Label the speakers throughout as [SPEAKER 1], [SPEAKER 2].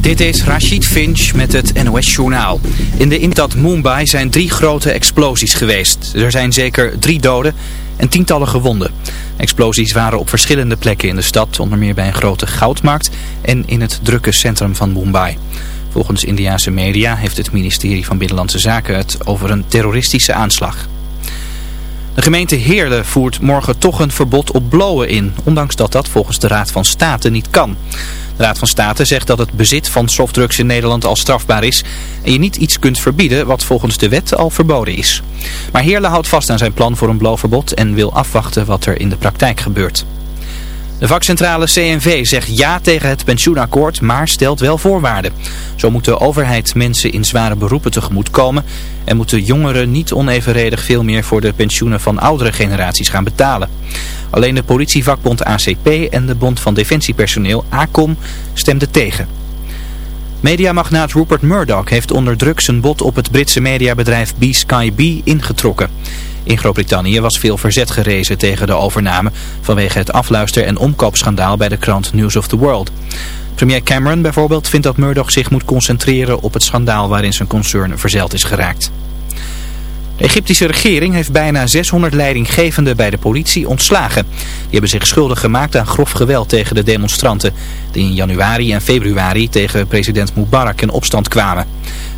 [SPEAKER 1] Dit is Rashid Finch met het NOS-journaal. In de stad Mumbai zijn drie grote explosies geweest. Er zijn zeker drie doden en tientallen gewonden. Explosies waren op verschillende plekken in de stad, onder meer bij een grote goudmarkt en in het drukke centrum van Mumbai. Volgens Indiase media heeft het ministerie van Binnenlandse Zaken het over een terroristische aanslag. De gemeente Heerlen voert morgen toch een verbod op blowen in, ondanks dat dat volgens de Raad van State niet kan. De Raad van State zegt dat het bezit van softdrugs in Nederland al strafbaar is en je niet iets kunt verbieden wat volgens de wet al verboden is. Maar Heerlen houdt vast aan zijn plan voor een blowverbod en wil afwachten wat er in de praktijk gebeurt. De vakcentrale CNV zegt ja tegen het pensioenakkoord, maar stelt wel voorwaarden. Zo moet de overheid mensen in zware beroepen tegemoet komen en moeten jongeren niet onevenredig veel meer voor de pensioenen van oudere generaties gaan betalen. Alleen de politievakbond ACP en de Bond van Defensiepersoneel ACOM stemden tegen. Mediamagnaat Rupert Murdoch heeft onder druk zijn bod op het Britse mediabedrijf B-Sky ingetrokken. In Groot-Brittannië was veel verzet gerezen tegen de overname vanwege het afluister- en omkoopschandaal bij de krant News of the World. Premier Cameron bijvoorbeeld vindt dat Murdoch zich moet concentreren op het schandaal waarin zijn concern verzeld is geraakt. De Egyptische regering heeft bijna 600 leidinggevenden bij de politie ontslagen. Die hebben zich schuldig gemaakt aan grof geweld tegen de demonstranten die in januari en februari tegen president Mubarak in opstand kwamen.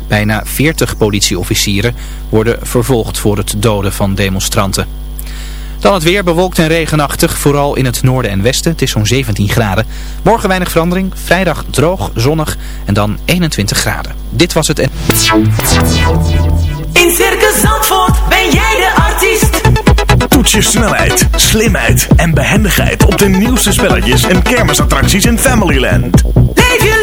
[SPEAKER 1] Bijna 40 politieofficieren worden vervolgd voor het doden van demonstranten. Dan het weer bewolkt en regenachtig, vooral in het noorden en westen. Het is zo'n 17 graden. Morgen weinig verandering, vrijdag droog, zonnig en dan 21 graden. Dit was het... En...
[SPEAKER 2] In Circus Zandvoort ben jij de artiest.
[SPEAKER 3] Toets je snelheid, slimheid en behendigheid op de nieuwste spelletjes en kermisattracties in Familyland.
[SPEAKER 2] Leef je